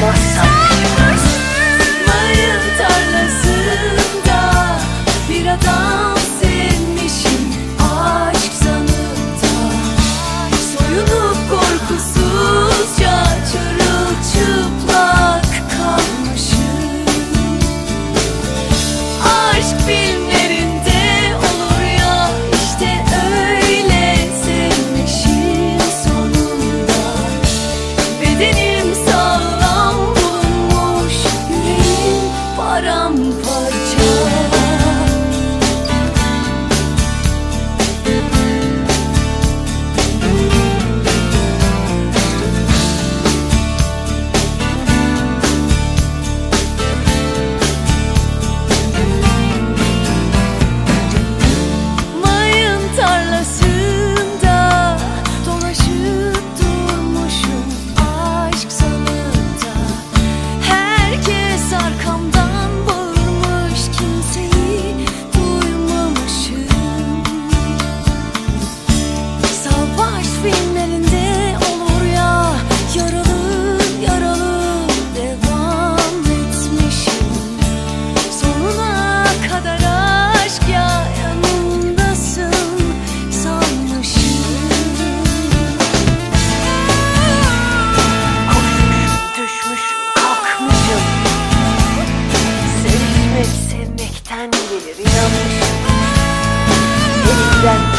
more song. Elinden